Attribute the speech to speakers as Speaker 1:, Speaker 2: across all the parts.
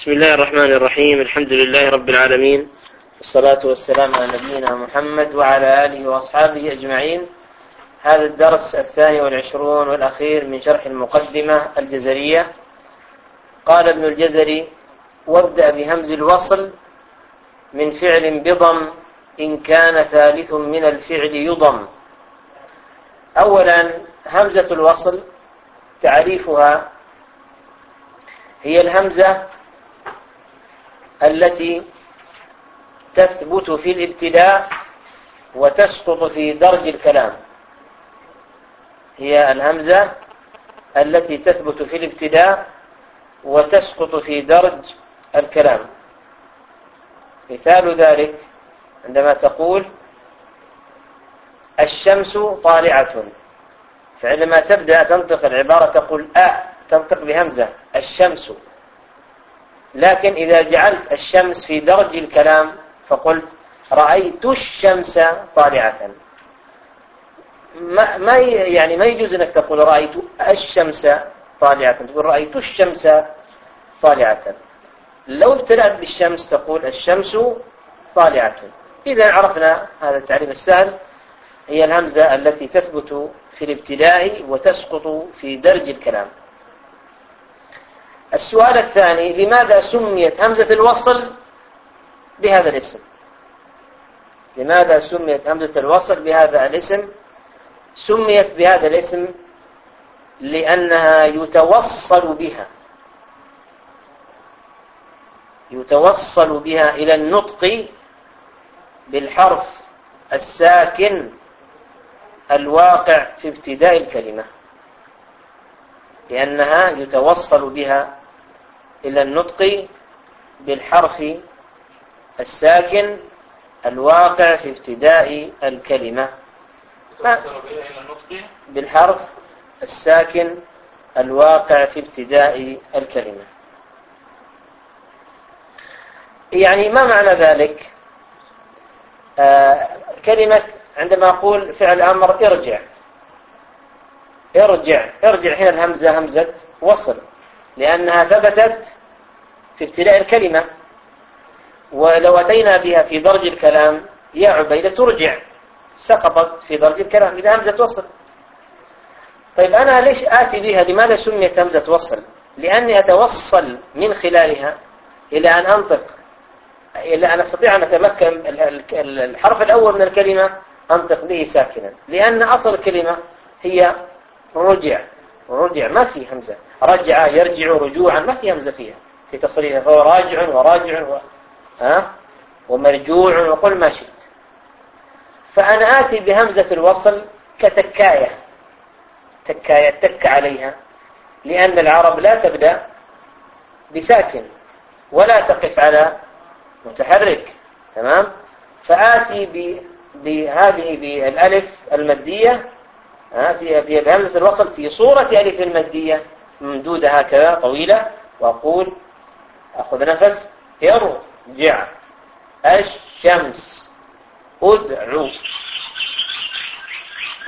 Speaker 1: بسم الله الرحمن الرحيم. الحمد لله رب العالمين. والصلاة والسلام على نبينا محمد وعلى آله وأصحابه أجمعين. هذا الدرس الثاني والعشرون والأخير من شرح المقدمة الجزرية. قال ابن الجزري وابدأ بهمز الوصل من فعل بضم إن كان ثالث من الفعل يضم. أولا همزة الوصل تعريفها هي الهمزة التي تثبت في الابتداء وتسقط في درج الكلام. هي الهمزة التي تثبت في الابتداء وتسقط في درج الكلام. مثال ذلك عندما تقول الشمس طالعة. فعندما تبدأ تنطق العبارة تقول أ تنطق بهمزة الشمس. لكن إذا جعلت الشمس في درج الكلام فقلت رأيت الشمس طالعة. ما ما يعني ما يجوز إنك تقول رأيت الشمس طالعة. تقول رأيت الشمس طالعة. لو ابتدأت بالشمس تقول الشمس طالعة. إذا عرفنا هذا التعريف السهل. هي الهمزة التي تثبت في الابتداء وتسقط في درج الكلام. السؤال الثاني لماذا سميت همزة الوصل بهذا الاسم؟ لماذا سميت همزة الوصل بهذا الاسم؟ سميت بهذا الاسم لأنها يتوصل بها. يتوصل بها إلى النطق بالحرف الساكن الواقع في ابتداء الكلمة لأنها يتوصل بها إلى النطق بالحرف الساكن الواقع في ابتداء الكلمة. بالحرف الساكن الواقع في ابتداء الكلمة. يعني ما معنى ذلك؟ آه كلمة عندما أقول فعل أمر ارجع. ارجع. ارجع هنا الهمزة همزة وصل. لأنها ثبتت في ابتداء الكلمة. ولو أتينا بها في درج الكلام يا عبيدة ترجع. سقطت في درج الكلام. إذا همزة وصل. طيب أنا ليش آتي بها؟ لماذا سميت همزة وصل؟ لأني أتوصل من خلالها إلى أن أنطق إلى أن أستطيع أن أتمكن الحرف الأول من الكلمة أنطق به ساكنا. لأن أصل الكلمة هي رجع. رجع ما في همزة. رجع يرجع رجوعا ما في همزة فيها. في تصريفه فهو راجع وراجع و... ها؟ ومرجوع وقل ما شئت. فأنا آتي بهمزة الوصل كتكاية. تكاية تك عليها. لأن العرب لا تبدأ بساكن ولا تقف على متحرك. تمام؟ فآتي بهذه بالألف المادية في في بهمزة الوصل في صورة ألف المادية ممدودة هكذا طويلة وأقول أخذ نفس ارجع الشمس ادعو.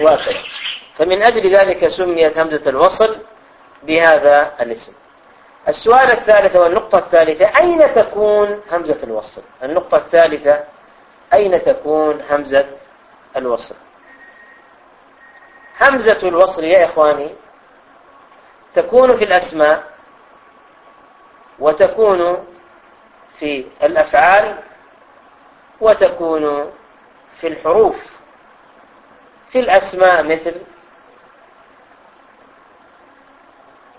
Speaker 1: وهكذا فمن أجل ذلك سميت همزة الوصل بهذا الاسم. السؤال الثالث والنقطة الثالثة أين تكون همزة الوصل؟ النقطة الثالثة أين تكون همزة الوصل؟ همزة الوصل يا إخواني تكون في الأسماء وتكون في الأفعال وتكون في الحروف. في الأسماء مثل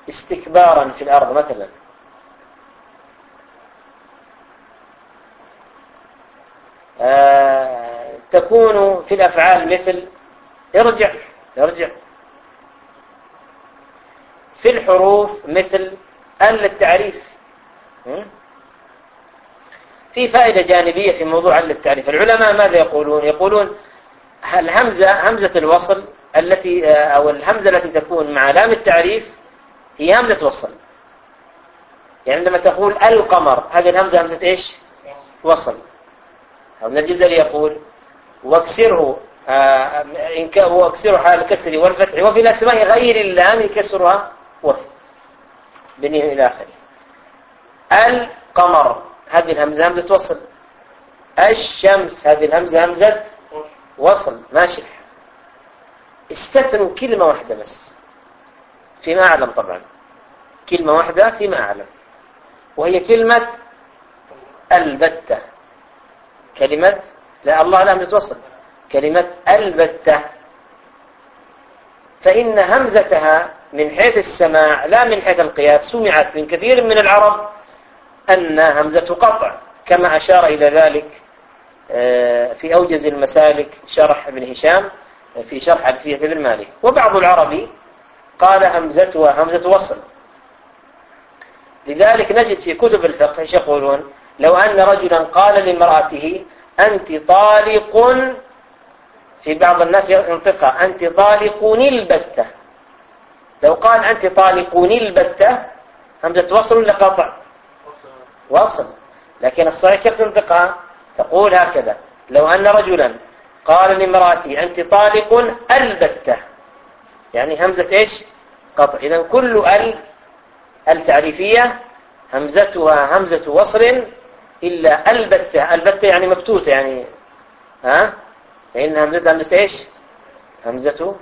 Speaker 1: استكبارا في الأرض مثلا. آه تكون في الأفعال مثل ارجع. ارجع في الحروف مثل آل للتعريف. في فائدة جانبية في موضوع آل للتعريف. العلماء ماذا يقولون؟ يقولون الهمزة همزة الوصل التي أو الهمزة التي تكون مع لام التعريف هي همزة وصل. يعني عندما تقول القمر هذه الهمزة همزة إيش؟ وصل. ابن الجزري يقول واكسره إن واكسره حال الكسر والفتح وفي الأسماء غير اللام كسرها وف بني إلى آخره. قمر هذه الهمزة همزة وصل. الشمس. هذه الهمزة همزة وصل. ماشي. استثنوا كلمة واحدة بس. فيما أعلم طبعا. كلمة واحدة فيما أعلم. وهي كلمة البتة. كلمة لا الله لا متوصل كلمة البتة. فإن همزتها من حيث السماع لا من حيث القياس سمعت من كثير من العرب أن همزة قطع كما أشار إلى ذلك آه، في أوجز المسالك شرح ابن هشام في شرح ألفية ابن مالك. وبعض العربي قال همزتها همزة وصل. لذلك نجد في كتب الفقه إيش يقولون لو أن رجلا قال لامرأته أنت طالق في بعض الناس ينطقها أنت طالقني البتة. لو قال أنت طالقني البتة همزة وصل ولا قطع؟ وصل. لكن الصحيح كيف تنطقها؟ تقول هكذا. لو أن رجلا قال لامرأتي أنت طالق البتة. يعني همزة إيش؟ قطع. إذا كل ال التعريفية همزتها همزة وصل إلا البتة. البتة يعني مبتوتة يعني ها؟ فإن همزة همزة إيش؟ همزة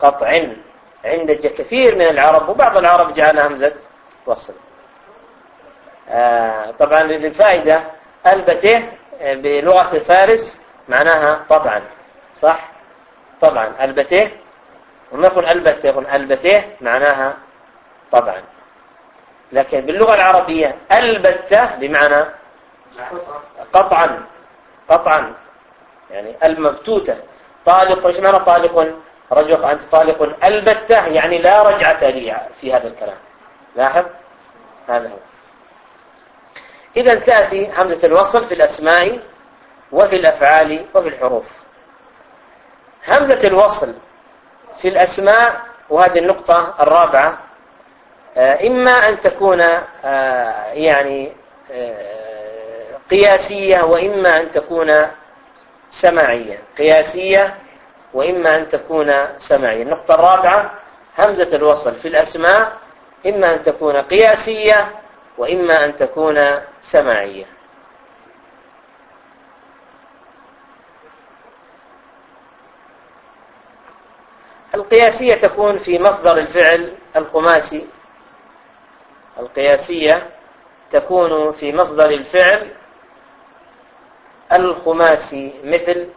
Speaker 1: قطع. عند كثير من العرب وبعض العرب جعلها همزة وصل. آه طبعا للفائدة ألبته بلغة فارس معناها طبعا صح؟ طبعا ألبته. وما يقول ألبته يقول ألبته معناها طبعا. لكن باللغة العربية ألبتة بمعنى قطعا قطعا. يعني المبتوتة. طالق إيش معنى طالق؟ رجل أنت طالق. البتة يعني لا رجعة لي في هذا الكلام. لاحظ؟ هذا هو. إذا تأتي همزة الوصل في الأسماء وفي الأفعال وفي الحروف. همزة الوصل في الأسماء وهذه النقطة الرابعة آه، إما أن تكون آه، يعني آه، قياسية وإما أن تكون سماعية قياسية وإما أن تكون سماعية. النقطة الرابعة همزة الوصل في الأسماء إما أن تكون قياسية وإما أن تكون سماعية. القياسية تكون في مصدر الفعل الخماسي القياسية تكون في مصدر الفعل الخماسي مثل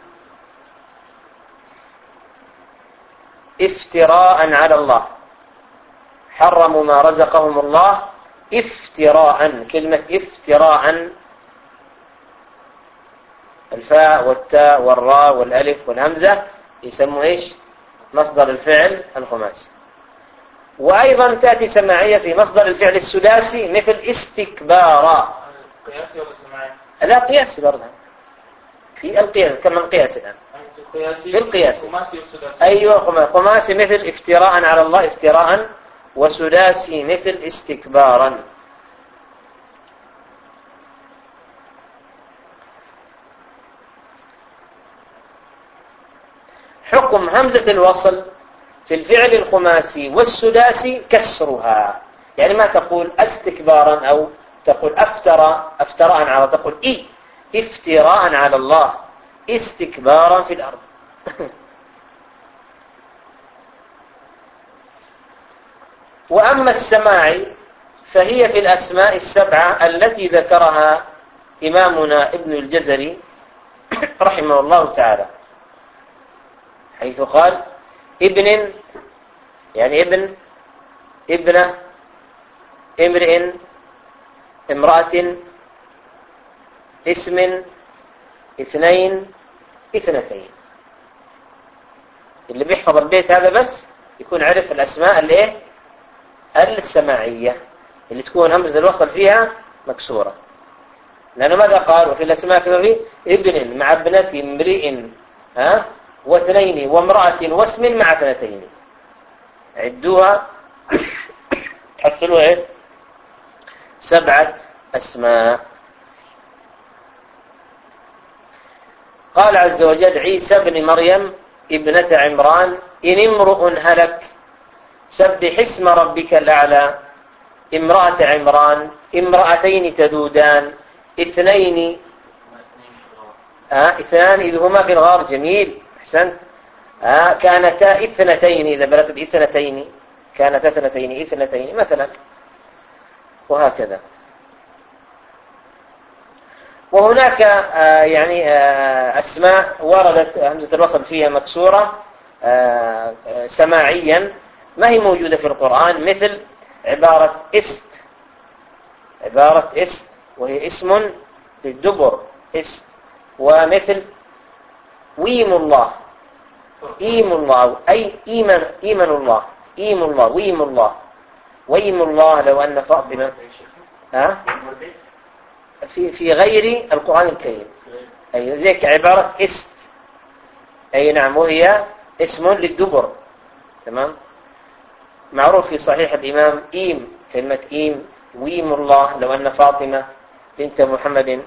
Speaker 1: افتراء على الله. حرموا ما رزقهم الله افتراء كلمة افتراء. الفاء والتاء والراء والألف والهمزة يسموا إيش؟ مصدر الفعل الخماسي. وأيضا تأتي سماعية في مصدر الفعل السداسي مثل استكبارا.
Speaker 2: قياسي ولا سماعي؟
Speaker 1: لا قياسي برضه. في القياس كما القياس الآن؟ في القياس. أيوة خماسي مثل افتراء على الله افتراء وسداسي مثل استكبارا. حكم همزة الوصل في الفعل الخماسي والسداسي كسرها. يعني ما تقول استكبارا أو تقول أفترى أفتراء على تقول إي. افتراء على الله استكبارا في الأرض. وأما السماع فهي في الأسماء السبعة التي ذكرها إمامنا ابن الجزري رحمه الله تعالى. حيث قال ابن يعني ابن ابنة امرئ امرأة اسم اثنين اثنتين. اللي بيحفظ البيت هذا بس يكون عرف الأسماء الايه السماعية. اللي تكون همزة الوصل فيها مكسورة. لأنه ماذا قال؟ وفي الأسماء كذا ابن مع ابنة امرئ ها؟ واثنين وامرأة واسم مع اثنتين. عدوها تحصلوا إيه؟ سبعة أسماء. قال عز وجل عيسى بن مريم ابنة عمران إن امرؤ هلك سبح اسم ربك الأعلى امرأة عمران امرأتين تذودان اثنين آه اثنان إذ هما في الغار جميل أحسنت. آه كانتا اثنتين إذا بلغت اثنتين كانتا اثنتين اثنتين مثلا. وهكذا. وهناك آه يعني آه أسماء وردت همزة الوصل فيها مكسورة آه سماعيا. ما هي موجودة في القرآن؟ مثل عبارة إست. عبارة إست وهي اسم للدبر إست. ومثل ويم الله. إيم الله أي إيمان إيمان الله. إيم الله ويم الله. ويم الله لو أن فاطمة ها؟ في في غير القرآن الكريم. أي زي عبارة است أي نعم وهي اسم للدبر. تمام؟ معروف في صحيح الإمام إيم كلمة إيم ويم الله لو أن فاطمة بنت محمد.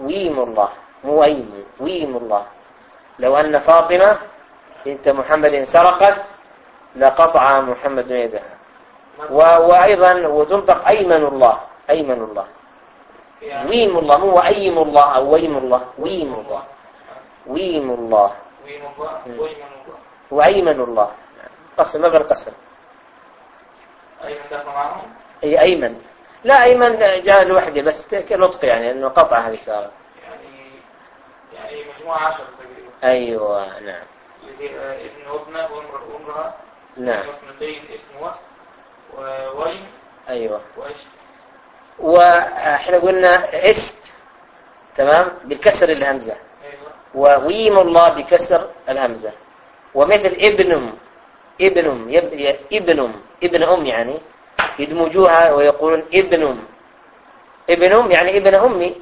Speaker 1: ويم الله مو ويم ويم الله. لو أن فاطمة بنت محمد سرقت لقطع محمد يدها. وأيضا وتنطق أيمن الله أيمن الله. ويم الله مو وأيم الله أو ويم الله ويم الله ويم الله وأيمن الله قسم ما دخل معهم؟ أي أيمن. لا أيمن جاء لوحده بس كنطق يعني أنه قطع هذه صارت
Speaker 2: يعني يعني مجموعة عشرة تقريبا.
Speaker 1: أيوة نعم.
Speaker 2: ابن وابنة وامرأة
Speaker 1: نعم.
Speaker 2: واثنتين اسم وصف ووين
Speaker 1: أيوة.
Speaker 2: وإيش؟
Speaker 1: وإحنا قلنا است تمام؟ بكسر الهمزة. وويم الله بكسر الهمزة. ومثل ابنم ابنم. ابنم ابن أم يعني يدمجوها ويقولون ابنم. ابنم يعني ابن أمي.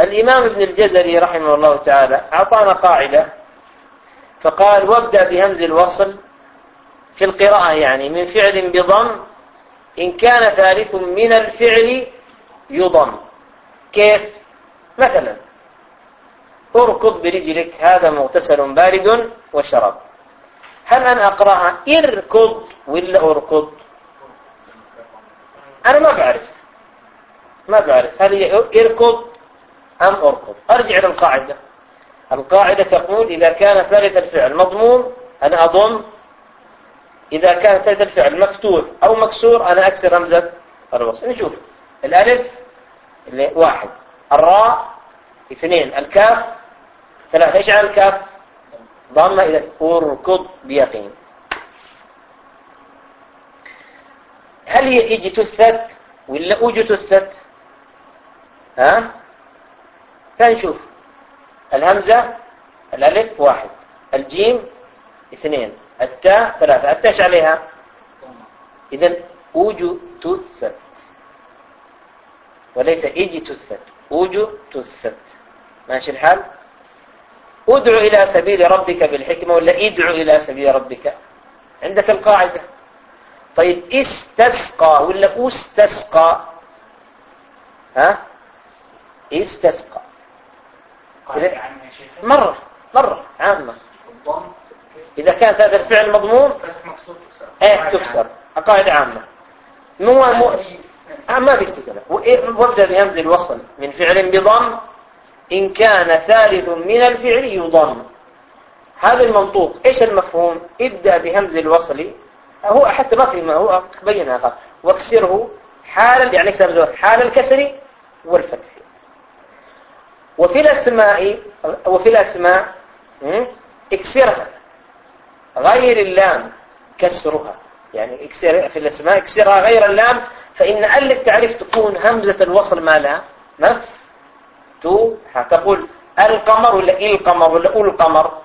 Speaker 1: الإمام ابن الجزري رحمه الله تعالى أعطانا قاعدة فقال وابدأ بهمز الوصل في القراءة يعني من فعل بضم إن كان ثالث من الفعل يضم. كيف؟ مثلا اركض برجلك هذا مغتسل بارد وشرب. هل أنا أقرأها إركض ولا أركض؟ أنا ما بعرف. ما بعرف هل هي إركض أم أركض؟ أرجع للقاعدة. القاعدة تقول إذا كان ثالث الفعل مضموم أنا أضم إذا كان ثالث الفعل مفتوح أو مكسور أنا أكسر همزة الوصل نشوف. الألف واحد. الراء اثنين. الكاف ثلاثة. إيش على الكاف؟ ضمة إذا أركض بيقين. هل هي إجي تثت ولا أوجي تثت ها؟ فنشوف. الهمزة الألف واحد. الجيم اثنين. التاء ثلاثة. التاء إيش عليها؟ إذا أوجو تثت. وليس إجي تثت. أوجو تثت. ماشي الحال؟ أدعو إلى سبيل ربك بالحكمة ولا ادعو إلى سبيل ربك؟ عندك القاعدة. طيب استسقى ولا أستسقى؟ ها؟ استسقى. مرة مرة عامة. إذا كانت هذا الفعل مضموم إيه تكسر. قاعدة عامة. مو مو آه ما في استثناء وابدأ بهمز الوصل من فعل بضم. إن كان ثالث من الفعل يضم. هذا المنطوق. إيش المفهوم؟ ابدأ بهمز الوصل. هو حتى ما في ما هو بينها. واكسره حال يعني حال الكسر والفتح. وفي الأسماء وفي الأسماء اكسرها. غير اللام كسرها. يعني اكسر في الأسماء اكسرها غير اللام فإن أل التعريف تكون همزة الوصل ما لا مف تو هتقول القمر ولا إيه القمر ولا أول القمر؟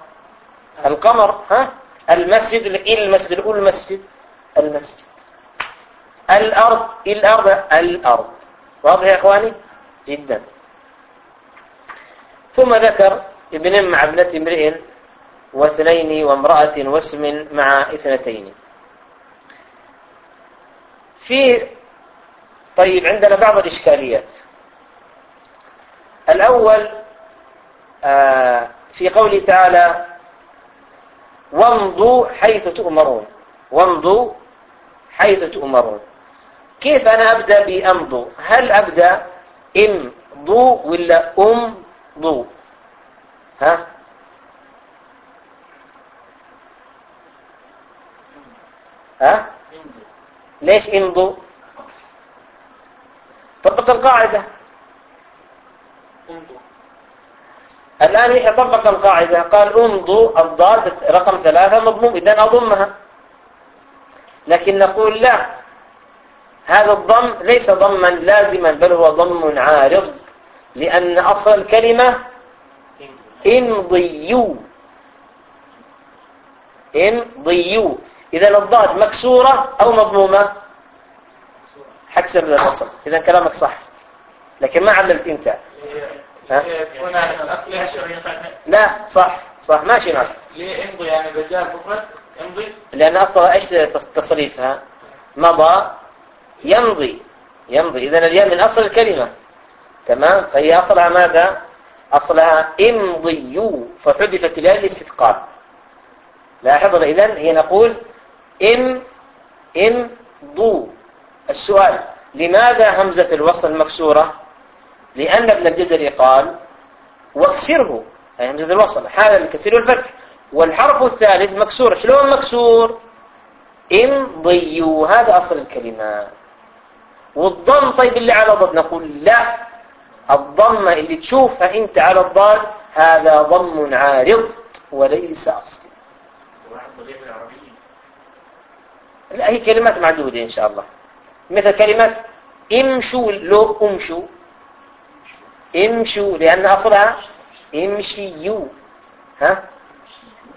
Speaker 1: القمر ها؟ المسجد ولا إيه المسجد؟ أول المسجد. المسجد. الأرض إيه الأرض؟ الأرض. واضح يا إخواني؟ جدا. ثم ذكر ابن مع ابنة امرئ واثنين وامرأة واسم مع اثنتين. في طيب عندنا بعض الإشكاليات. الأول آه، في قوله تعالى وامضوا حيث تؤمرون. وامضوا حيث تؤمرون. كيف أنا أبدأ بأمضوا؟ هل أبدأ إمضوا ولا أمضوا؟ ها؟ ها؟ ليش امضوا طبق القاعدة. الآن يطبق القاعدة. قال امضوا الضاد رقم ثلاثة مضموم إذا أضمها. لكن نقول لا. هذا الضم ليس ضما لازما بل هو ضم عارض لأن أصل الكلمة امضيوا امضيوا إذا الضاد مكسورة أو مضمومة. حكسر للأصل إذا كلامك صح. لكن ما علمت أنت. ها؟ لا صح. صح. ماشي معك
Speaker 2: ليه امضي يعني الرجال مفرد امضي
Speaker 1: لأن أصلا إيش تصريفها مضى يمضي. يمضي. إذا الياء من أصل الكلمة. تمام؟ فهي أصلها ماذا؟ أصلها امضيو فحذفت الياء للاستثقال. لاحظ إذا هي نقول إم امضوا السؤال لماذا همزة الوصل مكسورة؟ لأن ابن الجزري قال واكسره أي همزة الوصل حال الكسر والفتح والحرف الثالث مكسور شلون مكسور؟ امضيوا هذا أصل الكلمة. والضم طيب اللي على ضد نقول لا. الضمة اللي تشوفها أنت على الضاد هذا ضم عارض وليس أصل. لا هي كلمات معدودة إن شاء الله. مثل كلمة امشوا لو امشوا. امشوا لأن أصلها امشيوا ها؟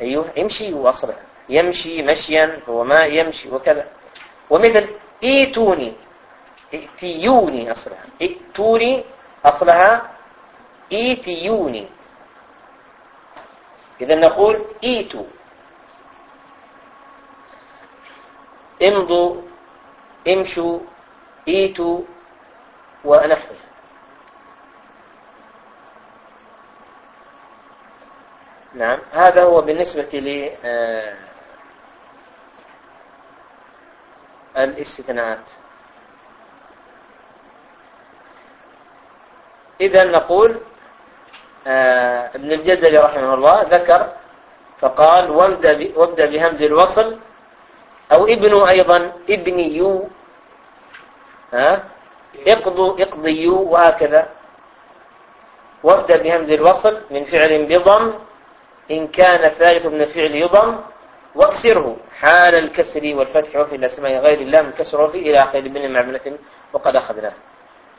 Speaker 1: أيوه امشيوا أصلها. يمشي مشيا هو ما يمشي وكذا. ومثل ايتوني ائتيوني أصلها. ائتوني أصلها ايتيوني إذا نقول ايتوا امضوا امشوا ايتوا ونحوه نعم هذا هو بالنسبة ل آه، الاستثناءات. إذا نقول آه، ابن الجزري رحمه الله ذكر فقال وابدأ بهمز الوصل أو ابن أيضا ابنيو ها؟ اقضوا اقضيوا وهكذا. وابدأ بهمز الوصل من فعل بضم إن كان الثالث من الفعل يضم واكسره حال الكسر والفتح وفي الأسماء غير الله من كسر وفي إلى آخر من معملة وقد أخذناه.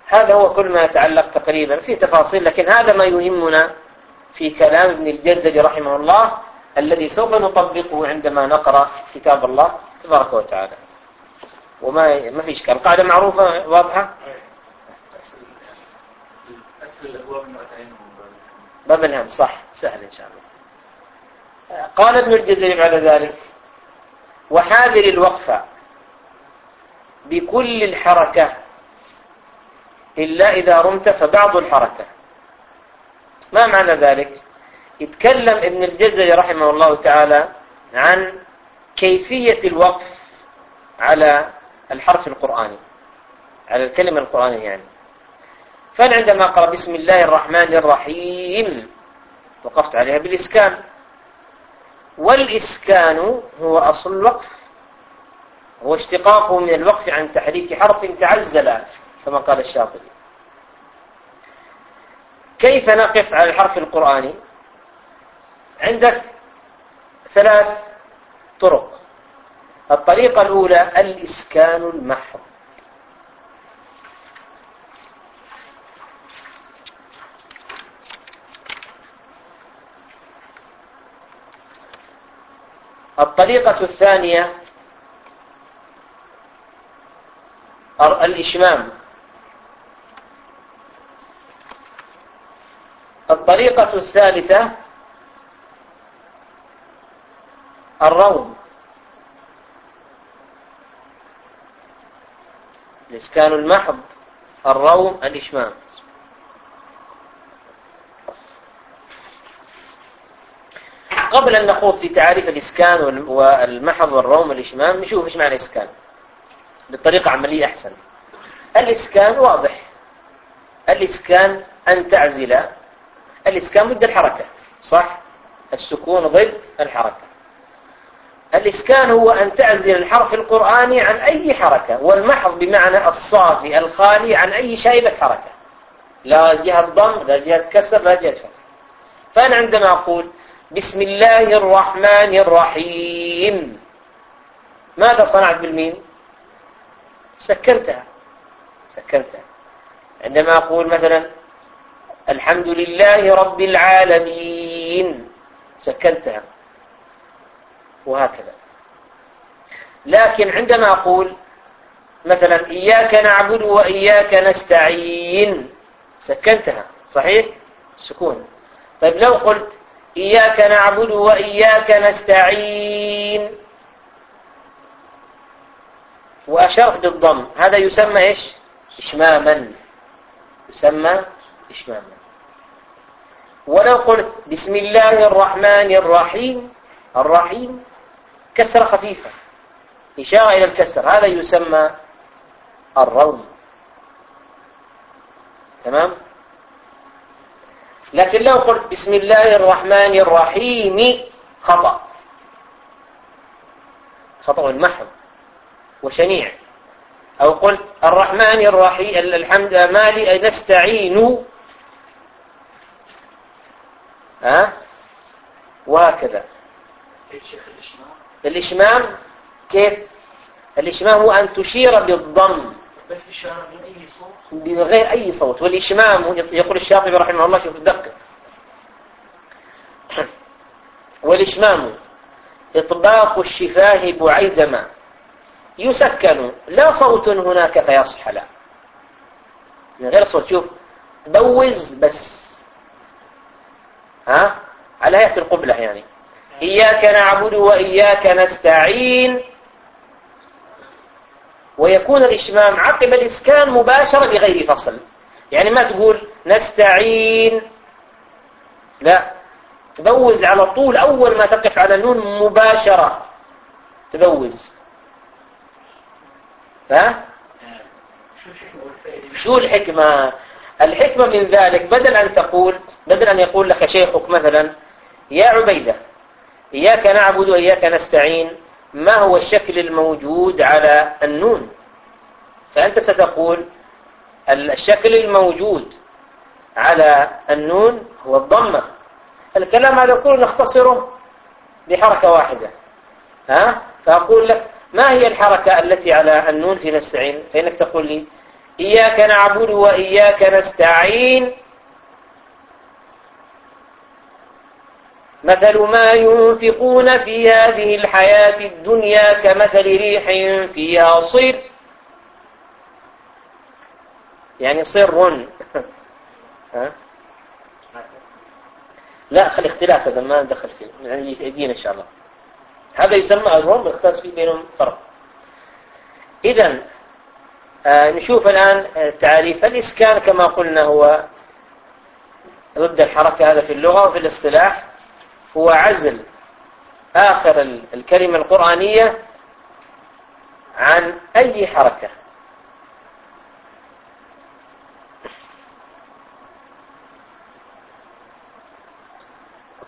Speaker 1: هذا هو كل ما يتعلق تقريبا في تفاصيل لكن هذا ما يهمنا في كلام ابن الجزري رحمه الله الذي سوف نطبقه عندما نقرأ كتاب الله. تبارك وتعالى. وما ما في إشكال قاعدة معروفة واضحة؟ باب الهم صح. سهل إن شاء الله. قال ابن الجزري بعد ذلك وحاذر الوقفة بكل الحركة إلا إذا رمت فبعض الحركة. ما معنى ذلك؟ يتكلم ابن الجزري رحمه الله تعالى عن كيفية الوقف على الحرف القرآني على الكلمة القرآنية يعني. فعندما قال بسم الله الرحمن الرحيم وقفت عليها بالإسكان. والإسكان هو أصل الوقف هو اشتقاقه من الوقف عن تحريك حرف تعزل كما قال الشاطبي. كيف نقف على الحرف القرآني؟ عندك ثلاث طرق الطريقة الأولى الإسكان المحض. الطريقة الثانية الإشمام. الطريقة الثالثة الروم الإسكان المحض الروم الإشمام. قبل أن نخوض في تعريف الإسكان والمحض والروم والإشمام نشوف إيش معنى إسكان بطريقة عملية أحسن. الإسكان واضح. الإسكان أن تعزل. الإسكان ضد الحركة صح؟ السكون ضد الحركة. الإسكان هو أن تعزل الحرف القرآني عن أي حركة والمحض بمعنى الصافي الخالي عن أي شيبة حركة. لا جهة ضم لا جهة كسر لا جهة فتح. فأنا عندما أقول بسم الله الرحمن الرحيم ماذا صنعت بالميم؟ سكنتها. سكنتها. عندما أقول مثلا الحمد لله رب العالمين سكنتها. وهكذا. لكن عندما أقول مثلا إياك نعبد وإياك نستعين سكنتها صحيح؟ سكون. طيب لو قلت إياك نعبد وإياك نستعين وأشرت بالضم هذا يسمى إيش؟ إشماما. يسمى إشماما. ولو قلت بسم الله الرحمن الرحيم الرحيم كسرة خفيفة. إشارة إلى الكسر. هذا يسمى الروم تمام؟ لكن لو قلت بسم الله الرحمن الرحيم خطأ. خطأ محض وشنيع. أو قلت الرحمن الرحيم الحمد مالي نستعين. ها؟ وهكذا. الإشمام كيف؟ الإشمام هو أن تشير بالضم.
Speaker 2: بس إشارة من أي صوت؟
Speaker 1: بغير أي صوت. والإشمام يقول الشاطبي رحمه الله شوف دقق والإشمام إطباق الشفاه بعيدما. يسكن. لا صوت هناك فيصح لا. من غير صوت. شوف تبوز بس. ها؟ على هيئة القبلة يعني. إياك نعبد وإياك نستعين. ويكون الإشمام عقب الإسكان مباشرة بغير فصل. يعني ما تقول نستعين. لا. تبوز على طول أول ما تقف على النون مباشرة. تبوز. ها؟ شو الحكمة؟ الحكمة من ذلك بدل أن تقول بدل أن يقول لك شيخك مثلا يا عبيدة إياك نعبد وإياك نستعين. ما هو الشكل الموجود على النون؟ فأنت ستقول الشكل الموجود على النون هو الضمة. الكلام هذا كله نختصره بحركة واحدة. ها؟ فأقول لك ما هي الحركة التي على النون في نستعين؟ فإنك تقول لي إياك نعبد وإياك نستعين. مثل ما ينفقون في هذه الحياة الدنيا كمثل ريح فيها صر يعني صر ها؟ لا خلي اختلاف هذا ما ندخل فيه. يعني يجينا إن شاء الله. هذا يسمى الروم يختلف فيه بينهم فرق. إذا آه نشوف الآن تعريف الإسكان كما قلنا هو ضد الحركة هذا في اللغة وفي الاصطلاح. هو عزل آخر الكلمة القرآنية عن أي حركة.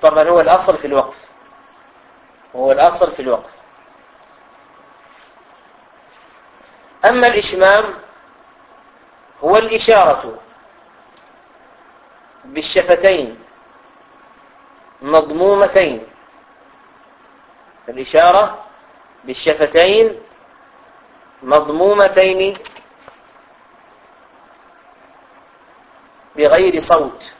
Speaker 1: طبعا هو الأصل في الوقف. هو الأصل في الوقف. أما الإشمام هو الإشارة بالشفتين. مضمومتين. الإشارة بالشفتين مضمومتين بغير صوت.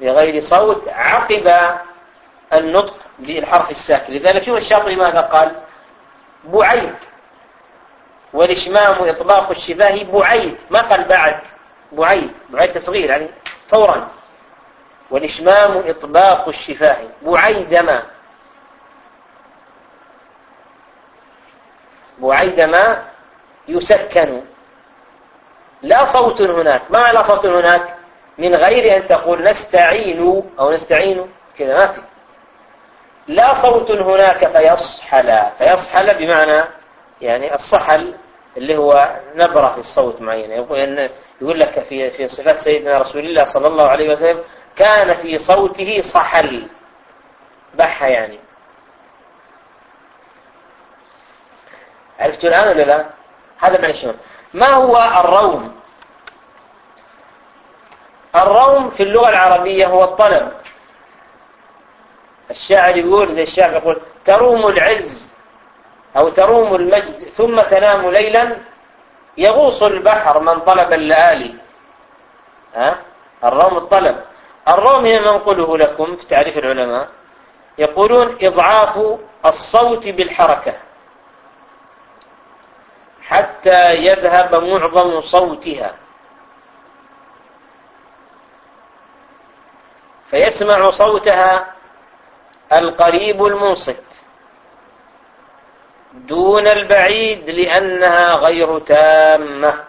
Speaker 1: بغير صوت عقب النطق بالحرف الساكن. لذلك شوف الشاطبي ماذا قال؟ بعيد. والإشمام إطلاق الشفاه بعيد. ما قال بعد؟ بعيد بعيد تصغير يعني فورا. والإشمام إطباق الشفاه بعيدما. بعيدما يسكن. لا صوت هناك. ما لا صوت هناك؟ من غير أن تقول نستعين أو نستعين. كذا ما في. لا صوت هناك فيصحل. فيصحل بمعنى يعني الصحل اللي هو نبرة في الصوت معينة. يقول, يقول لك في في صفات سيدنا رسول الله صلى الله عليه وسلم كان في صوته صحل. بحة يعني. عرفتوا الآن ولا لا؟ هذا معنى شنو؟ ما هو الروم؟ الروم في اللغة العربية هو الطلب. الشاعر يقول زي الشاعر يقول تروم العز. أو تروم المجد ثم تنام ليلا يغوص البحر من طلب اللآلي. ها؟ الروم الطلب. الروم هي منقله لكم في تعريف العلماء يقولون إضعاف الصوت بالحركة. حتى يذهب معظم صوتها. فيسمع صوتها القريب المنصت دون البعيد لأنها غير تامة.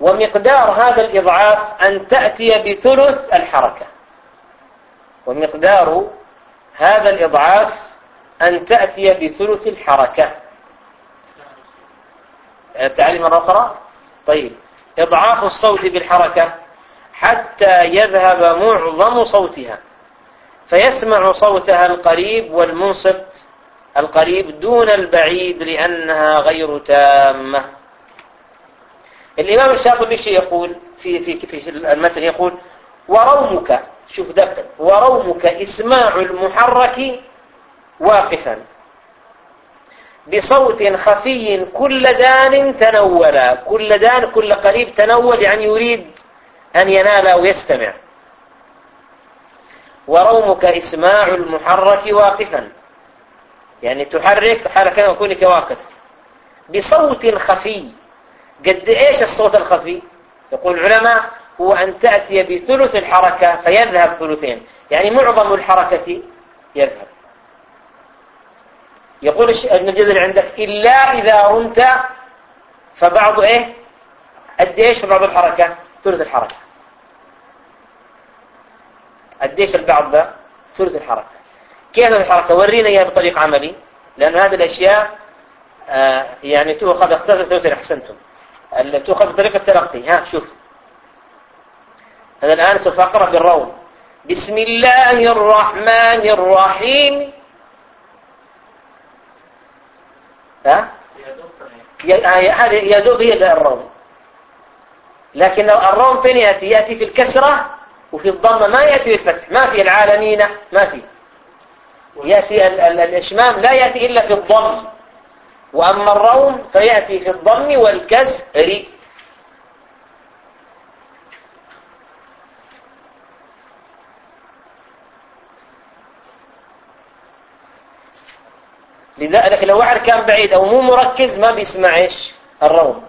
Speaker 1: ومقدار هذا الإضعاف أن تأتي بثلث الحركة. ومقدار هذا الإضعاف أن تأتي بثلث الحركة. تعالي مرة أخرى. طيب. إضعاف الصوت بالحركة. حتى يذهب معظم صوتها فيسمع صوتها القريب والمنصت القريب دون البعيد لأنها غير تامة. الإمام الشاطبي يقول؟ في في في المتن يقول ورومك شوف دقق ورومك إسماع المحرك واقفا بصوت خفي كل دان تنولا كل دان كل قريب تنول يعني يريد أن ينال أو يستمع. ورومك إسماع المحرك واقفا. يعني تحرك حركة وكونك واقف. بصوت خفي. قد إيش الصوت الخفي؟ يقول العلماء هو أن تأتي بثلث الحركة فيذهب ثلثين. يعني معظم الحركة يذهب. يقول الجذر عندك إلا إذا رمت فبعض إيه؟ قد إيش بعض الحركة؟ ثلث الحركة. قديش البعض ذا؟ ثلث الحركة. كيف الحركة؟ ورينا إياها بطريق عملي لأن هذه الأشياء آه يعني تؤخذ اختصر ثلث أحسنتم. تؤخذ بطريقة التلقي. ها شوف. أنا الآن سوف أقرأ بالروم بسم الله الرحمن الرحيم. ها؟ هذه يدوب هي الروم لكن الروم فين يأتي؟ يأتي في الكسرة وفي الضمة ما يأتي بالفتح ما في العالمين ما في. يأتي الإشمام. لا يأتي إلا في الضم. وأما الروم فيأتي في الضم والكسر. لذلك لو واحد كان بعيد أو مو مركز ما بيسمع إيش؟ الروم.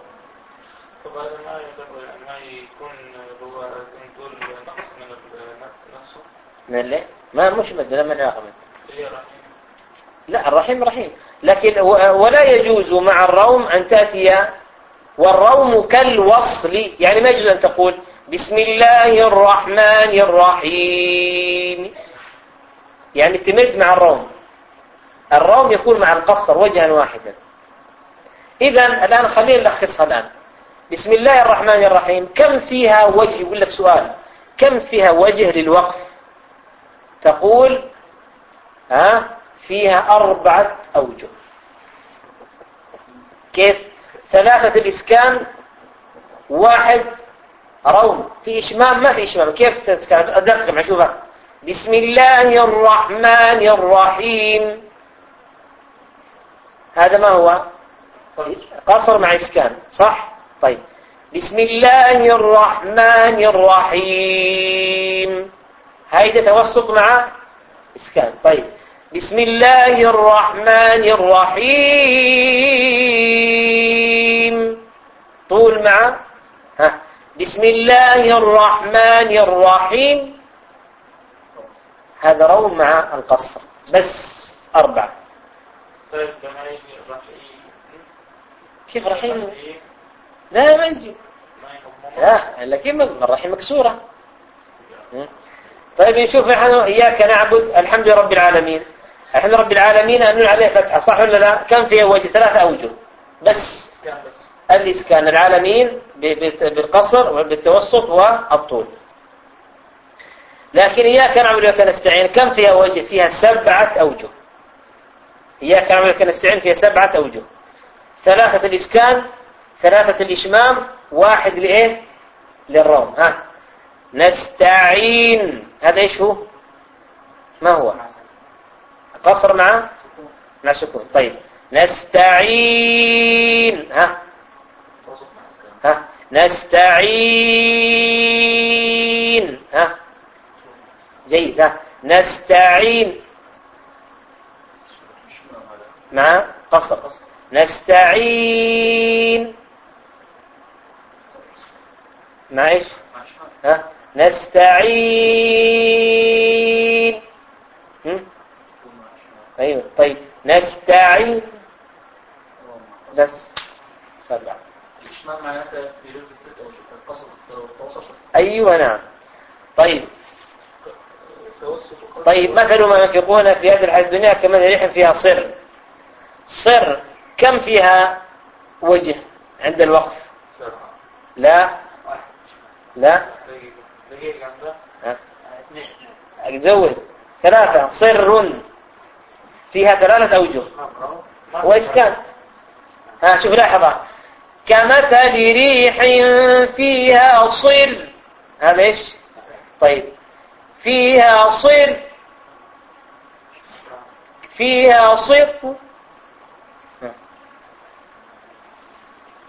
Speaker 1: من اللي ما مش مد لا من علاقة لا الرحيم رحيم. لكن ولا يجوز مع الروم أن تأتي والروم كالوصل. يعني ما يجوز أن تقول بسم الله الرحمن الرحيم. يعني تمد مع الروم. الروم يكون مع القصر وجها واحدا. إذا الآن خلينا نلخصها الآن. بسم الله الرحمن الرحيم. كم فيها وجه؟ يقول لك سؤال. كم فيها وجه للوقف؟ تقول ها فيها أربعة أوجه. كيف؟ ثلاثة الإسكان واحد روم. في إشمام ما في إشمام. كيف تسكن أدرك مع شوفها. بسم الله الرحمن الرحيم. هذا ما هو؟ قصر مع إسكان. صح؟ طيب. بسم الله الرحمن الرحيم. هيدا توسط مع إسكان. طيب. بسم الله الرحمن الرحيم. طول مع. ها. بسم الله الرحمن الرحيم. هذا روم مع القصر. بس أربعة. كيف رحيم؟ لا ما يجي لا لكن الرحيم مكسورة? طيب نشوف نحن إياك نعبد الحمد لله رب العالمين. الحمد لله رب العالمين أن عليه فتحة صح ولا لا؟ كم فيها وجه ثلاثة أوجه بس.
Speaker 2: إسكان بس.
Speaker 1: الإسكان. العالمين بالقصر وبالتوسط والطول. لكن إياك نعبد وإياك نستعين. كم فيها وجه فيها سبعة أوجه إياك نعبد وإياك نستعين فيها سبعة أوجه ثلاثة الإسكان ثلاثة الإشمام واحد لإيه؟ للروم. ها. نستعين. هذا إيش هو؟ ما هو؟ قصر مع مع سكون طيب. نستعين. ها؟ ها؟ نستعين. ها؟ جيد. ها؟ نستعين. مع قصر. نستعين. مع إيش؟ ها؟ نستعين. هم؟ أيوه طيب. نستعين. بس.
Speaker 2: معناتها في لغة الست أو شوف القصر والتوسط
Speaker 1: أيوه نعم. طيب. طيب مثل ما ينفقون في هذه الحياة الدنيا كمثل ريح فيها صر. صر كم فيها وجه عند الوقف؟
Speaker 2: سبعة.
Speaker 1: لا. لا. زود ثلاثة. صر فيها ثلاثة أوجه. وإسكان ها شوف لاحظة. كمثل ريح فيها صر. هذا إيش؟ طيب. فيها صر. فيها صر.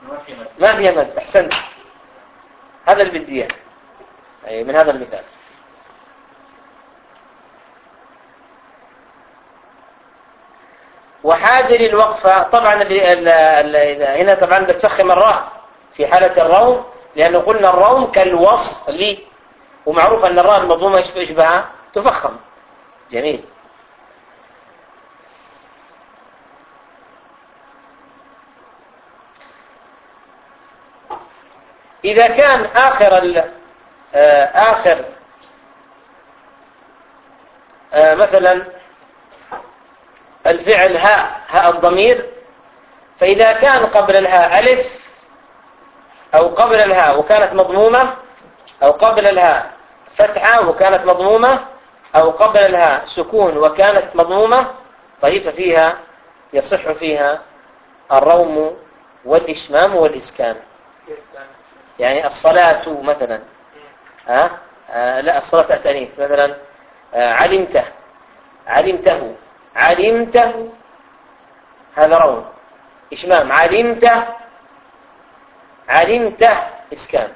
Speaker 2: ما في مد.
Speaker 1: ما فيها مد. أحسنت. هذا اللي بدي إياه. من هذا المثال. وحاجة للوقفة طبعا هنا طبعا بتفخم الراء في حالة الروم لأنه قلنا الروم كالوصل ومعروف أن الراء المضمومة يشبهها تفخم. جميل. إذا كان آخر آخر. آه، مثلا الفعل هاء هاء الضمير فإذا كان قبل الهاء ألف أو قبل الهاء وكانت مضمومة أو قبل الهاء فتحة وكانت مضمومة أو قبل الهاء سكون وكانت مضمومة طيب فيها يصح فيها الروم والإشمام والإسكان. يعني الصلاة مثلا. ها؟ آه لا الصلاة التأنيث مثلا آه علمته. علمته. علمته. هذا روم إشمام علمته. علمته. إسكان.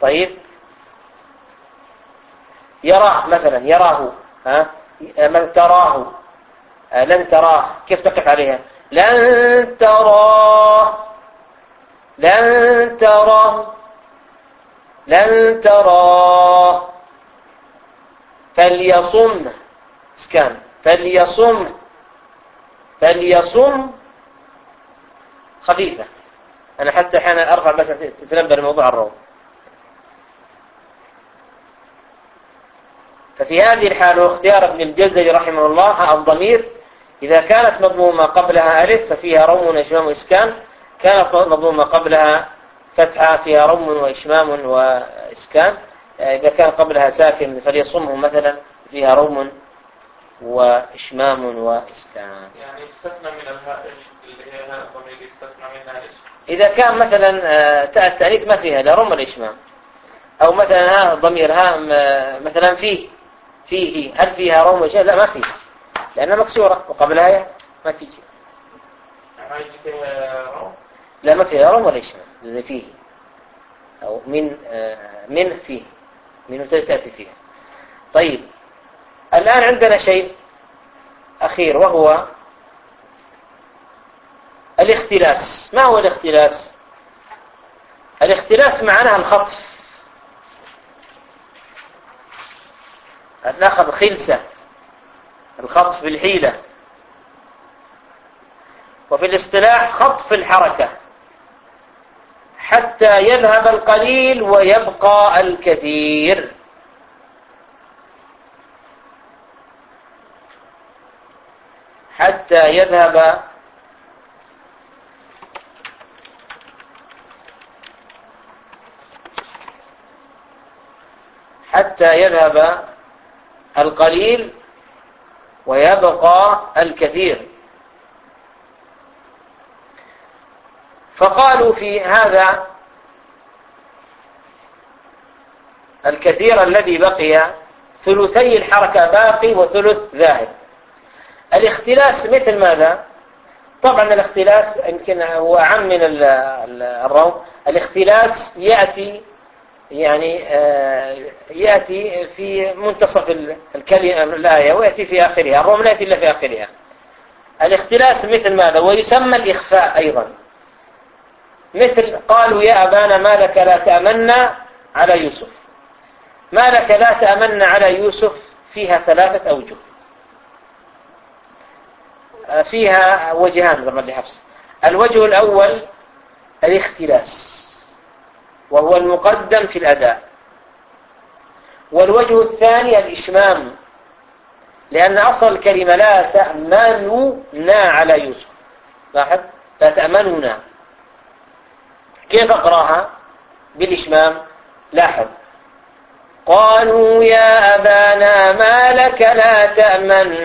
Speaker 1: طيب. يراه مثلا يراه ها؟ من تراه. آه، لن تراه. كيف تقف عليها؟ لن تراه. لن تراه. لن تراه فليصم. اسكان فليصم. فليصم. خفيفة أنا حتى أحيانا أرفع بس تتنبه لموضوع الروم. ففي هذه الحالة واختيار ابن الجزري رحمه الله الضمير. إذا كانت مضمومة قبلها ألف ففيها روم وإشمام وإسكان. كانت مضمومة قبلها فتحة فيها رم وإشمام وإسكان. إذا كان قبلها ساكن فليصمه مثلا فيها رم وإشمام وإسكان.
Speaker 2: يعني استثنى من الهاء إيش اللي هي هاء؟ الضمير استثنى منها إيش
Speaker 1: إذا كان مثلا آه، تاء التأنيث ما فيها لا رم ولا إشمام. أو مثلا ها ضمير ها مثلا فيه فيه هل فيها رم وإشمام؟ لا ما فيها. لأنها مكسورة وقبلها ما تجي.
Speaker 2: يعني ما يجي فيها روم
Speaker 1: لا ما فيها رم ولا إشمام. فيه. أو من آه، من فيه. من تأتي فيها. طيب. الآن عندنا شيء أخير وهو الاختلاس. ما هو الاختلاس؟ الاختلاس معناها الخطف. ناخذ خلسة الخطف بالحيلة. وفي الاصطلاح خطف الحركة. حتى يذهب القليل ويبقى الكثير حتى يذهب حتى يذهب القليل ويبقى الكثير. فقالوا في هذا الكثير الذي بقي ثلثي الحركة باقي وثلث ذاهب الاختلاس مثل ماذا؟ طبعا الاختلاس يمكن هو أعم من الروم الاختلاس يأتي يعني آه، يأتي في منتصف الكلمة الآية ويأتي في آخرها الروم لا يأتي إلا في آخرها. الاختلاس مثل ماذا؟ ويسمى الإخفاء أيضا. مثل قالوا يا أبانا ما لك لا تأمنا على يوسف. ما لك لا تأمنا على يوسف فيها ثلاثة أوجه. فيها وجهان ضمن لحفص الوجه الأول الاختلاس وهو المقدم في الأداء. والوجه الثاني الإشمام لأن أصل الكلمة لا تأمننا على يوسف. لاحظ؟ لا تأمننا كيف أقرأها؟ بالإشمام. لاحظ. قالوا يا أبانا ما لك لا تأمنا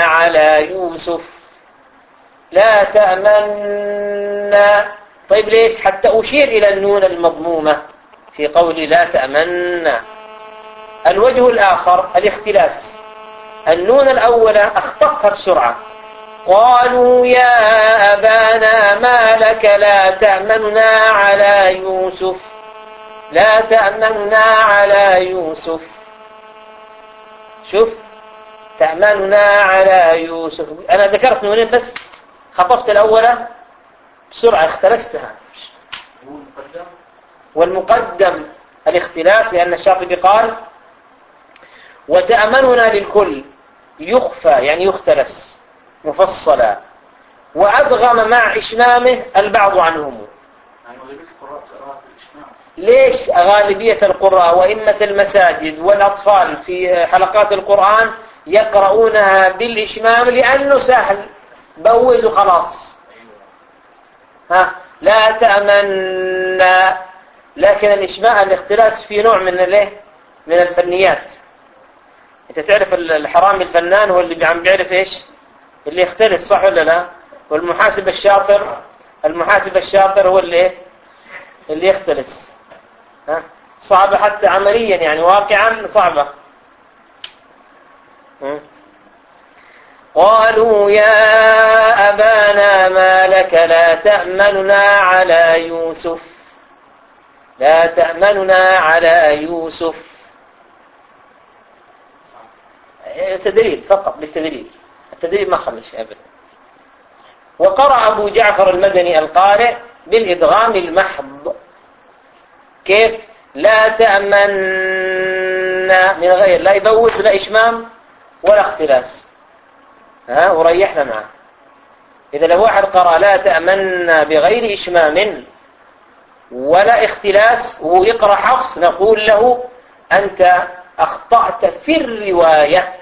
Speaker 1: على يوسف. لا تأمنا. طيب ليش؟ حتى أشير إلى النون المضمومة في قولي لا تأمنا. الوجه الآخر الاختلاس. النون الأولى أخطفها بسرعة. قالوا يا أبانا لك لا تأمننا على يوسف. لا تأمننا على يوسف. شوف تأمننا على يوسف. أنا ذكرت نونين بس؟ خطفت الأولى بسرعة اختلستها. والمقدم الاختلاف لأن الشاطبي قال وتأمننا للكل يخفى يعني يختلس مفصلا وأدغم مع إشمامه البعض عنهم. ليش غالبية القراء وإمة المساجد والأطفال في حلقات القرآن يقرؤونها بالإشمام لأنه سهل؟ بوز وخلاص. ها لا تأمنا لكن الإشماء الاختلاس في نوع من الايه من الفنيات. أنت تعرف الحرامي الفنان هو اللي عم بيعرف إيش؟ اللي يختلس صح ولا لا؟ والمحاسب الشاطر المحاسب الشاطر هو اللي اللي يختلس. ها؟ صعبة حتى عمليا يعني واقعا صعبة. قالوا يا أبانا ما لك لا تأمننا على يوسف. لا تأمننا على يوسف. تدريب فقط بالتدريب. التدريب ما خلش أبدا. وقرأ أبو جعفر المدني القارئ بالإدغام المحض. كيف؟ لا تأمن من غير لا يبوز لا إشمام ولا اختلاس. ها؟ وريحنا معه. إذا لو واحد قرأ لا تأمن بغير إشمام ولا اختلاس وهو يقرأ حفص نقول له أنت أخطأت في الرواية.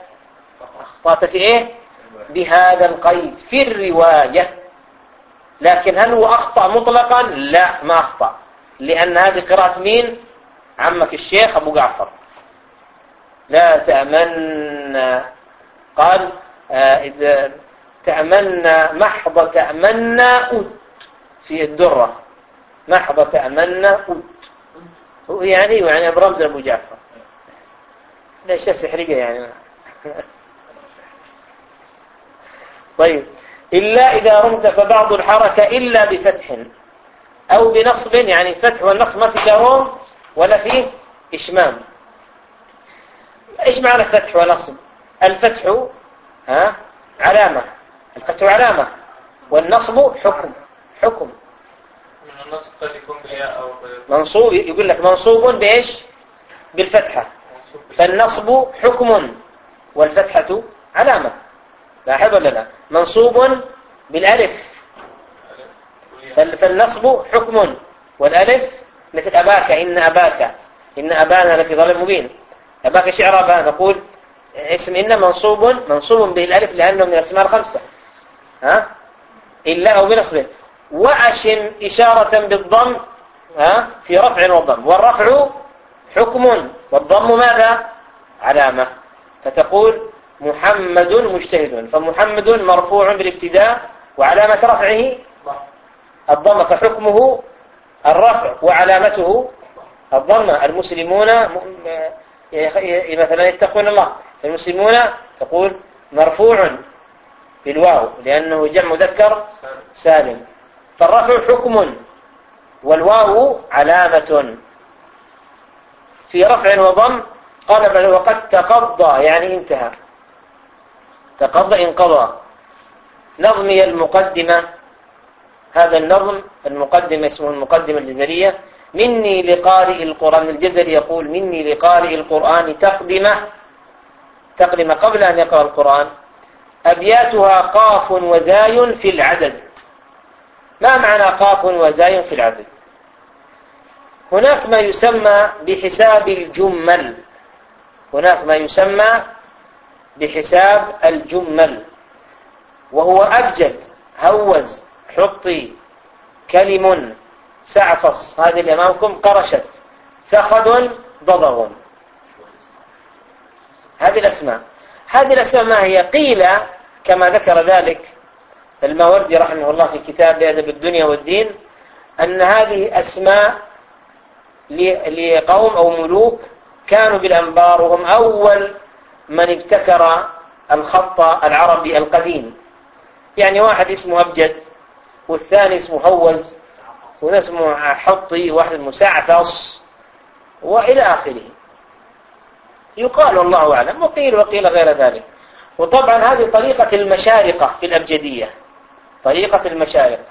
Speaker 1: أخطأت في إيه؟ بهذا القيد في الرواية. لكن هل هو أخطأ مطلقا؟ لا ما أخطأ. لأن هذه قراءة مين؟ عمك الشيخ أبو جعفر. لا تأمن قال آه، إذا تأمنا محض تأمنا أد في الدرة. محض تأمنا أد يعني يعني برمز أبو جعفر. ليش سحرية يعني. طيب. إلا إذا رمت فبعض الحركة إلا بفتح أو بنصب يعني فتح والنصب ما في روم ولا فيه إشمام. إيش معنى فتح ونصب الفتح ها علامة. الفتح علامة والنصب حكم حكم.
Speaker 2: النصب قد يكون بالياء أو
Speaker 1: منصوب يقول لك منصوب بإيش؟ بالفتحة. فالنصب حكم والفتحة علامة. لاحظ ولا لا؟ منصوب بالألف. فالنصب حكم. والألف مثل أباك إن أباك. إن أبانا لفي ضلال مبين. أباك شعر أبانا نقول اسم إن منصوب منصوب به الألف لأنه من الأسماء الخمسة. ها؟ إلا أو بنصبه وأشم إشارة بالضم ها؟ في رفع وضم. والرفع حكم. والضم ماذا؟ علامة. فتقول محمد مجتهد فمحمد مرفوع بالابتداء وعلامة رفعه الضمة فحكمه الرفع وعلامته الضمة. المسلمون مثلا يتقون الله. المسلمون تقول مرفوع بالواو لأنه جمع مذكر سالم. فالرفع حكم والواو علامة. في رفع وضم قال بل وقد تقضى يعني انتهى. تقضى انقضى نظمي المقدمة هذا النظم المقدمة اسمه المقدمة الجزرية مني لقارئ القرآن الجزري يقول مني لقارئ القرآن تقدمة تقدم قبل أن يقرأ القرآن أبياتها قاف وزاي في العدد. ما معنى قاف وزاي في العدد؟ هناك ما يسمى بحساب الجمل هناك ما يسمى بحساب الجمل. وهو أبجد هوز حطي كلم سعفص. هذه اللي أمامكم قرشت. ثخد ضضغ هذه الأسماء. هذه الأسماء ما هي؟ قيل كما ذكر ذلك الماوردي رحمه الله في كتاب أدب الدنيا والدين أن هذه أسماء لقوم أو ملوك كانوا بالأنبار وهم أول من ابتكر الخط العربي القديم. يعني واحد اسمه أبجد والثاني اسمه هوز اسمه حطي واحد مسعفص وإلى آخره. يقال والله أعلم وقيل وقيل غير ذلك. وطبعا هذه طريقة المشارقة في الأبجدية. طريقة المشارقة.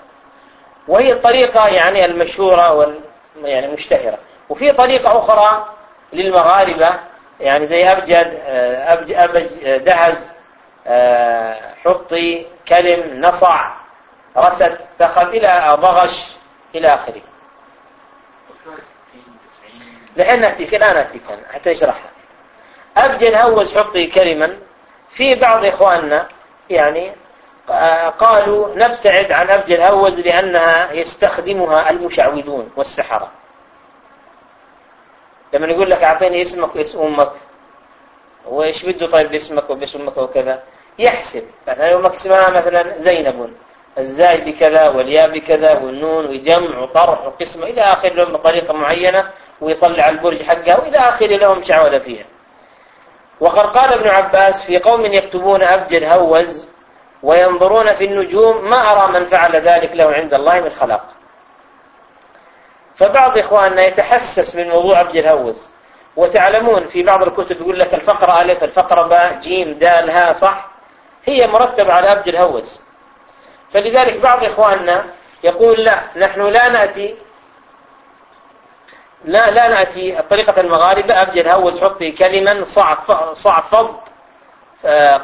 Speaker 1: وهي الطريقة يعني المشهورة وال يعني المشتهرة وفي طريقة أخرى للمغاربة يعني زي أبجد أبج أبج دهز حطي كلم نصع قرست ثخذ ظغش إلى آخره. لحين نأتيك الآن نأتيك حتى نشرحها. أبجد هوز حطي كلمن. في بعض إخواننا يعني قالوا نبتعد عن أبجد هوز لأنها يستخدمها المشعوذون والسحرة. لما يقول لك أعطيني اسمك واسم أمك وإيش بده طيب باسمك وباسم أمك وكذا؟ يحسب. مثلا أمك اسمها مثلا زينب الزاي بكذا والياء بكذا والنون وجمع وطرح وقسمة إلى آخر لهم بطريقة معينة ويطلع البرج حقها وإلى آخر لهم شعوذة فيها. وقد قال ابن عباس في قوم يكتبون أبجد هوز وينظرون في النجوم ما أرى من فعل ذلك له عند الله من خلاق فبعض إخواننا يتحسس من موضوع أبجد هوز وتعلمون في بعض الكتب يقول لك الفقرة ألف الفقرة باء جيم دال ها صح؟ هي مرتبة على أبجد هوز فلذلك بعض إخواننا يقول لا نحن لا نأتي لا لا نأتي طريقة المغاربة. أبجد هوز حطي كلمن صعفض صعفض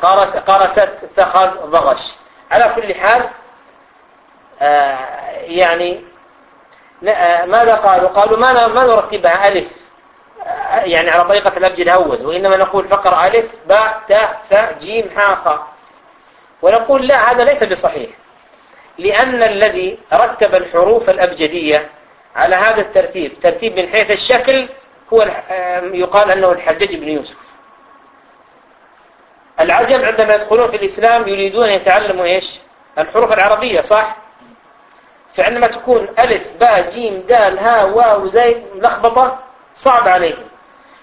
Speaker 1: قرس قرست ثخذ ظغش. على كل حال آه، يعني آه، ماذا قالوا؟ قالوا ما ما نرتبها ألف. يعني على طريقة الأبجد هوز وإنما نقول فقر ألف باء تاء ثاء جيم حاء خاء ونقول لا هذا ليس بصحيح. لأن الذي رتب الحروف الأبجدية على هذا الترتيب ترتيب من حيث الشكل هو يقال أنه الحجاج بن يوسف. العجم عندما يدخلون في الإسلام يريدون أن يتعلموا إيش؟ الحروف العربية صح؟ فعندما تكون ألف باء جيم دال ها واو زي لخبطة صعب عليهم.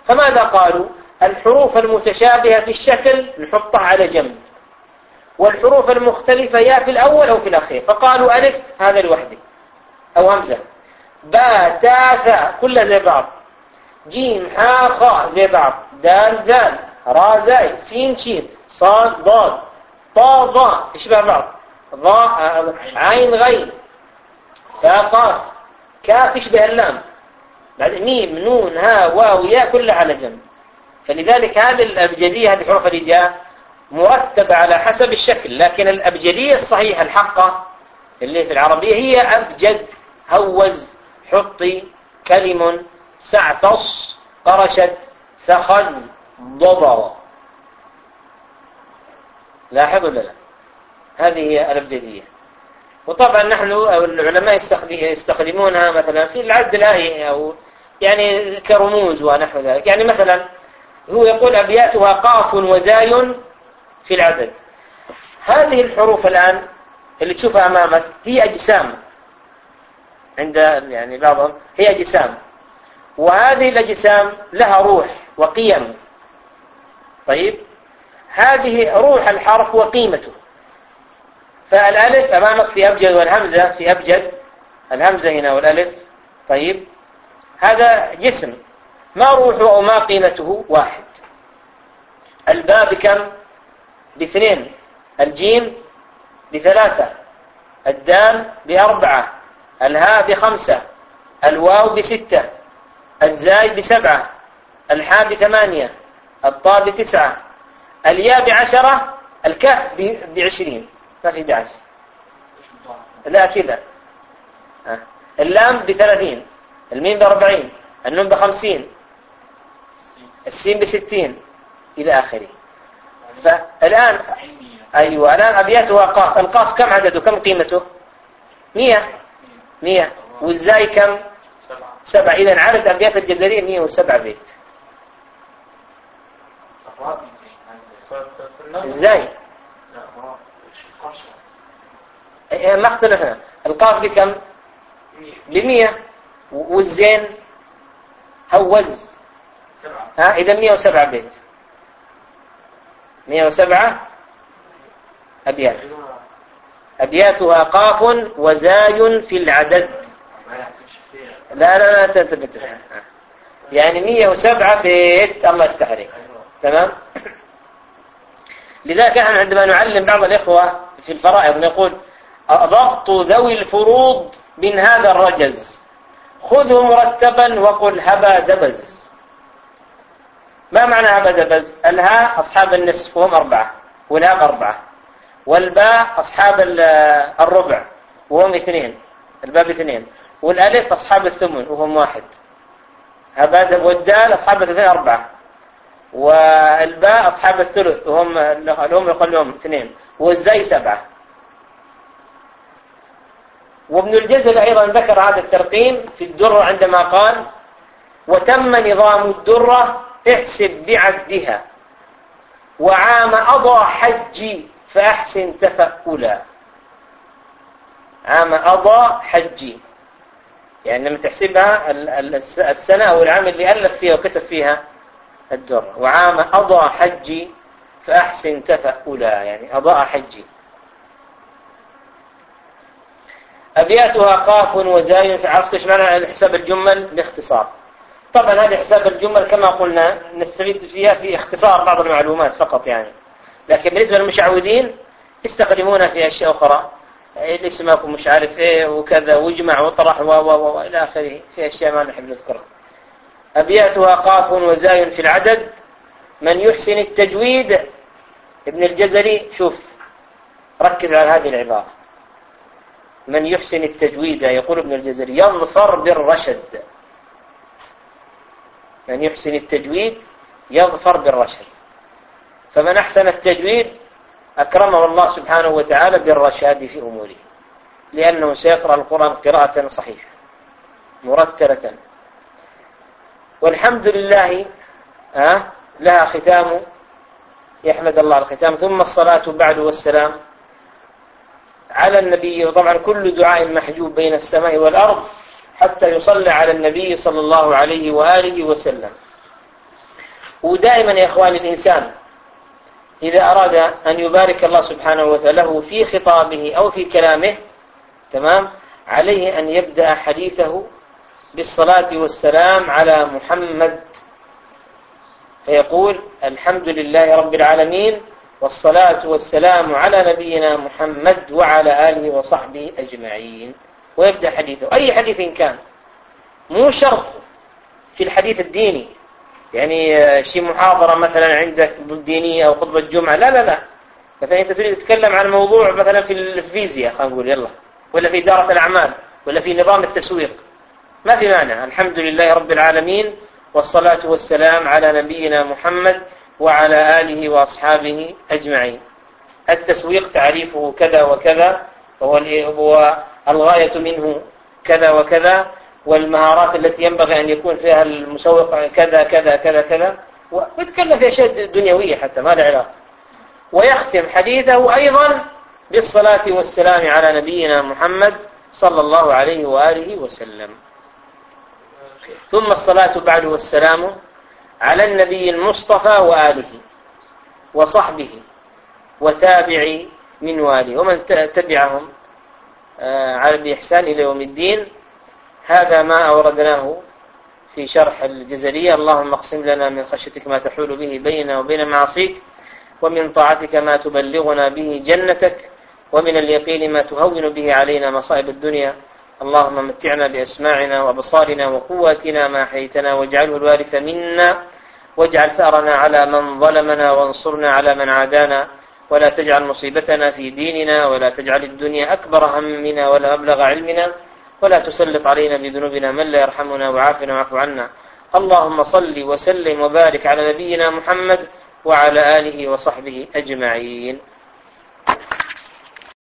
Speaker 1: فماذا قالوا؟ الحروف المتشابهة في الشكل نحطها على جنب. والحروف المختلفة يا في الأول أو في الأخير. فقالوا ألف هذا لوحده. أو همزة. باء تاء ثاء كلها زي بعض. جيم حاء خاء زي بعض. دال ذال. را زاي. سين شين. صاد ضاد. طا ظاء يشبه بعض. ظاء عين غين. فاء قاف كاف يشبه اللام بعد ميم نون ها واو ياء كلها على جنب. فلذلك هذه الأبجدية هذه حروف الهجاء مرتبة على حسب الشكل لكن الأبجدية الصحيحة الحقة اللي في العربية هي أبجد هوز حطي كلم سعفص قرشت ثخل ضبر. لاحظ ولا لا؟ هذه هي الأبجدية. وطبعا نحن أو العلماء يستخدمونها مثلا في العد الآية أو يعني كرموز ونحو ذلك. يعني مثلا هو يقول أبياتها قاف وزاي في العدد هذه الحروف الآن اللي تشوفها أمامك هي أجسام. عند يعني بعضهم هي أجسام. وهذه الأجسام لها روح وقيم. طيب؟ هذه روح الحرف وقيمته. فالألف أمامك في أبجد والهمزة في أبجد الهمزة هنا والألف. طيب. هذا جسم. ما روحه أو ما قيمته؟ واحد. الباء بكم باثنين. الجيم بثلاثة. الدال بأربعة. الهاء بخمسة. الواو بستة. الزاي بسبعة. الحاء بثمانية. الطاء بتسعة. الياء بعشرة. الكاف بعشرين. ما في دعس لا كذا. اللام بثلاثين الميم بأربعين النون بخمسين السين بستين إلى آخره. فالآن أيوة الآن أبياتها قاف القاف كم عدده؟ كم قيمته؟ مية. مية. والزاي كم؟ سبعة. إذا عدد أبيات الجزرية مية وسبعة بيت. إزاي إيه، ما اختلفنا القاف بكم بمية والزين؟ هوز ها؟ إذا مية وسبعة بيت. مية وسبعة أبيات. أبياتها قاف وزاي في العدد. لا لا لا تنتبه يعني مية وسبعة بيت. الله يفتح عليك. تمام؟ لذلك نحن عندما نعلم بعض الإخوة في الفرائض نقول ضبط ذوي الفروض من هذا الرجز. خذه مرتبا وقل هبا دبز. ما معنى هبا دبز؟ الهاء أصحاب النصف وهم أربعة والهاء أربعة. والباء أصحاب الربع وهم اثنين الباب اثنين. والألف أصحاب الثمن وهم واحد. هبا والدال أصحاب الاثنين أربعة. والباء أصحاب الثلث وهم الأم يقول لهم اثنين. والزي سبعة. وابن الجزل أيضا ذكر هذا الترقيم في الدرة عندما قال وتم نظام الدرة احسب بعدها وعام أضى حجي فأحسن تفألا. عام أضى حجي يعني لما تحسبها السنة أو العام اللي ألف فيها وكتب فيها الدر وعام أضى حجي فأحسن تفألا. يعني أضاء حجي. أبياتها قاف وزاي عرفت إيش معنى حساب الجمل؟ باختصار. طبعا هذه حساب الجمل كما قلنا نستفيد فيها في اختصار بعض المعلومات فقط يعني. لكن بالنسبة للمشعوذين يستخدمونها في أشياء أخرى. الاسمك ومش عارف إيه وكذا واجمع وطرح و و و إلى آخره. في أشياء ما نحب نذكرها. أبياتها قاف وزاي في العدد. من يحسن التجويد؟ ابن الجزري. شوف ركز على هذه العبارة. من يحسن التجويد يقول ابن الجزري يظفر بالرشد. من يحسن التجويد يظفر بالرشد. فمن أحسن التجويد أكرمه الله سبحانه وتعالى بالرشاد في أموره لأنه سيقرأ القرآن قراءة صحيحة مرتلة. والحمد لله أه لها ختام يحمد الله الختام. ثم الصلاة بعد والسلام. على النبي. وطبعا كل دعاء محجوب بين السماء والأرض حتى يصلى على النبي صلى الله عليه وآله وسلم. ودائما يا إخوان الإنسان إذا أراد أن يبارك الله سبحانه وتعالى له في خطابه أو في كلامه تمام عليه أن يبدأ حديثه بالصلاة والسلام على محمد. فيقول الحمد لله رب العالمين والصلاة والسلام على نبينا محمد وعلى آله وصحبه أجمعين. ويبدأ حديثه. أي حديث كان؟ مو شرط في الحديث الديني. يعني شيء محاضرة مثلا عندك دينية أو خطبة جمعة. لا لا لا. مثلا أنت تريد تتكلم عن موضوع مثلا في الفيزياء خلينا نقول يلا. ولا في إدارة الأعمال ولا في نظام التسويق. ما في مانع. الحمد لله رب العالمين والصلاة والسلام على نبينا محمد وعلى آله وأصحابه أجمعين. التسويق تعريفه كذا وكذا وهو الغاية منه كذا وكذا والمهارات التي ينبغي أن يكون فيها المسوق كذا كذا كذا كذا. ويتكلم في أشياء دنيوية حتى ما له علاقة. ويختم حديثه أيضا بالصلاة والسلام على نبينا محمد صلى الله عليه وآله وسلم. ثم الصلاة بعد والسلام على النبي المصطفى وآله وصحبه وتابع من والي. ومن تبعهم آه، على بإحسان إلى يوم الدين. هذا ما أوردناه في شرح الجزرية اللهم اقسم لنا من خشيتك ما تحول به بيننا وبين معصيك ومن طاعتك ما تبلغنا به جنتك ومن اليقين ما تهون به علينا مصائب الدنيا. اللهم متعنا بأسماعنا وأبصارنا وقواتنا ما حيتنا واجعله الوارث منا واجعل ثأرنا على من ظلمنا وانصرنا على من عادانا ولا تجعل مصيبتنا في ديننا ولا تجعل الدنيا أكبر همنا ولا مبلغ علمنا ولا تسلط علينا بذنوبنا من لا يرحمنا وعافنا واعف عنا. اللهم صل وسلم وبارك على نبينا محمد وعلى آله وصحبه أجمعين.